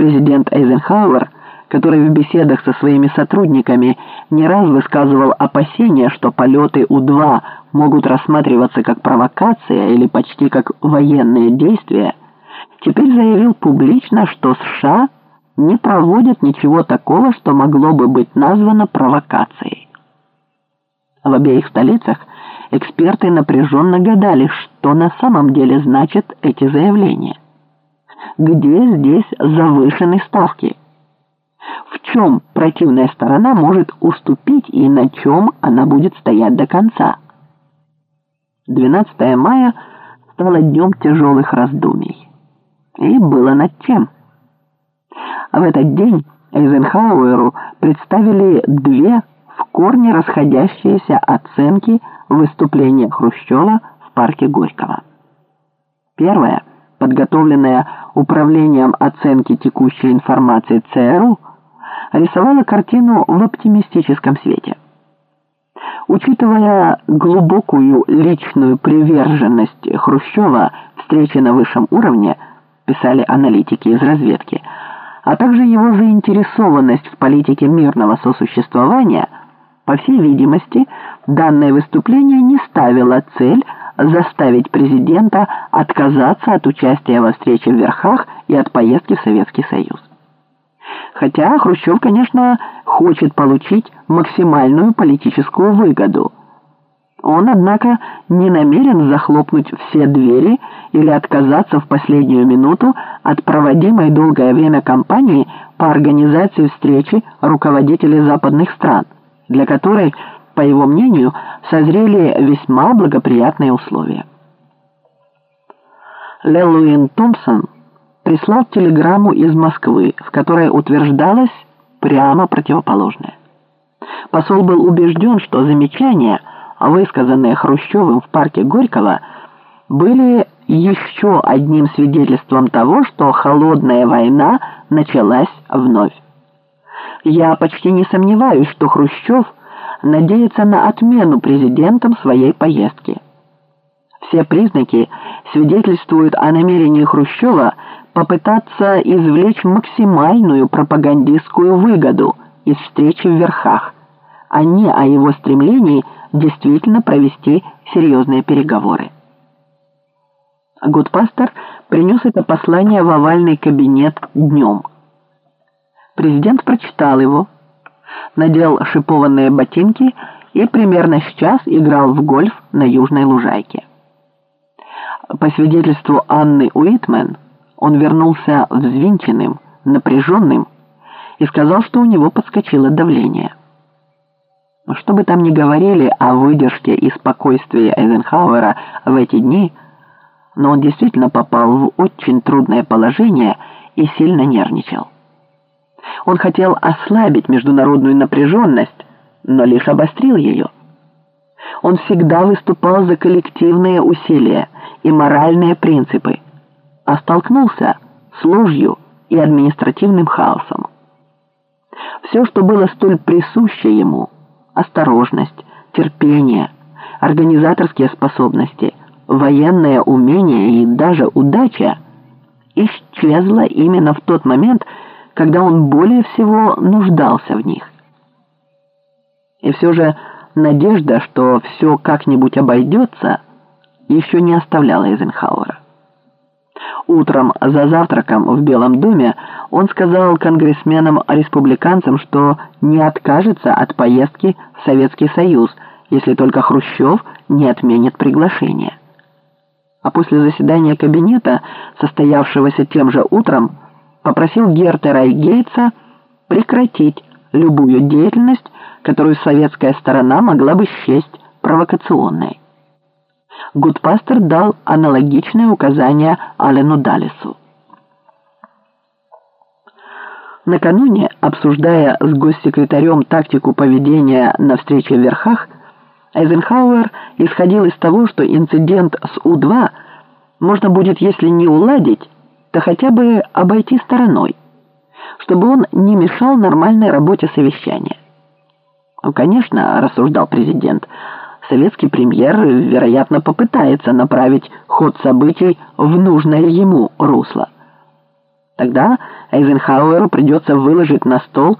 Президент Эйзенхауэр, который в беседах со своими сотрудниками не раз высказывал опасения, что полеты У-2 могут рассматриваться как провокация или почти как военные действия, теперь заявил публично, что США не проводят ничего такого, что могло бы быть названо провокацией. В обеих столицах эксперты напряженно гадали, что на самом деле значат эти заявления. Где здесь завышены ставки? В чем противная сторона может уступить и на чем она будет стоять до конца? 12 мая стало днем тяжелых раздумий. И было над чем. В этот день Эйзенхауэру представили две в корне расходящиеся оценки выступления Хрущева в парке Горького. Первая, подготовленная Управлением оценки текущей информации ЦРУ, рисовала картину в оптимистическом свете. Учитывая глубокую личную приверженность Хрущева встрече на высшем уровне, писали аналитики из разведки, а также его заинтересованность в политике мирного сосуществования, по всей видимости, данное выступление не ставило цель заставить президента отказаться от участия во встрече в Верхах и от поездки в Советский Союз. Хотя Хрущев, конечно, хочет получить максимальную политическую выгоду. Он, однако, не намерен захлопнуть все двери или отказаться в последнюю минуту от проводимой долгое время кампании по организации встречи руководителей западных стран, для которой, по его мнению, созрели весьма благоприятные условия. Лелуин Томпсон прислал телеграмму из Москвы, в которой утверждалось прямо противоположное. Посол был убежден, что замечания, высказанные Хрущевым в парке Горького, были еще одним свидетельством того, что холодная война началась вновь. Я почти не сомневаюсь, что Хрущев надеется на отмену президентом своей поездки. Все признаки свидетельствуют о намерении Хрущева попытаться извлечь максимальную пропагандистскую выгоду из встречи в верхах, а не о его стремлении действительно провести серьезные переговоры. Гудпастер принес это послание в овальный кабинет днем. Президент прочитал его, надел шипованные ботинки и примерно с час играл в гольф на южной лужайке. По свидетельству Анны Уитмен, он вернулся взвинченным, напряженным и сказал, что у него подскочило давление. Что бы там ни говорили о выдержке и спокойствии Эйзенхауэра в эти дни, но он действительно попал в очень трудное положение и сильно нервничал. Он хотел ослабить международную напряженность, но лишь обострил ее. Он всегда выступал за коллективные усилия и моральные принципы, а столкнулся с ложью и административным хаосом. Все, что было столь присуще ему – осторожность, терпение, организаторские способности, военное умение и даже удача – исчезло именно в тот момент, когда он более всего нуждался в них. И все же надежда, что все как-нибудь обойдется, еще не оставляла Эйзенхауэра. Утром за завтраком в Белом доме он сказал конгрессменам-республиканцам, что не откажется от поездки в Советский Союз, если только Хрущев не отменит приглашение. А после заседания кабинета, состоявшегося тем же утром, попросил Гертера и Гейтса прекратить любую деятельность, которую советская сторона могла бы счесть провокационной. Гудпастер дал аналогичное указание Алену Далису. Накануне, обсуждая с госсекретарем тактику поведения на встрече в Верхах, Эйзенхауэр исходил из того, что инцидент с У-2 можно будет, если не уладить, то хотя бы обойти стороной, чтобы он не мешал нормальной работе совещания. Ну, конечно, рассуждал президент, советский премьер, вероятно, попытается направить ход событий в нужное ему русло. Тогда Эйзенхауэру придется выложить на стол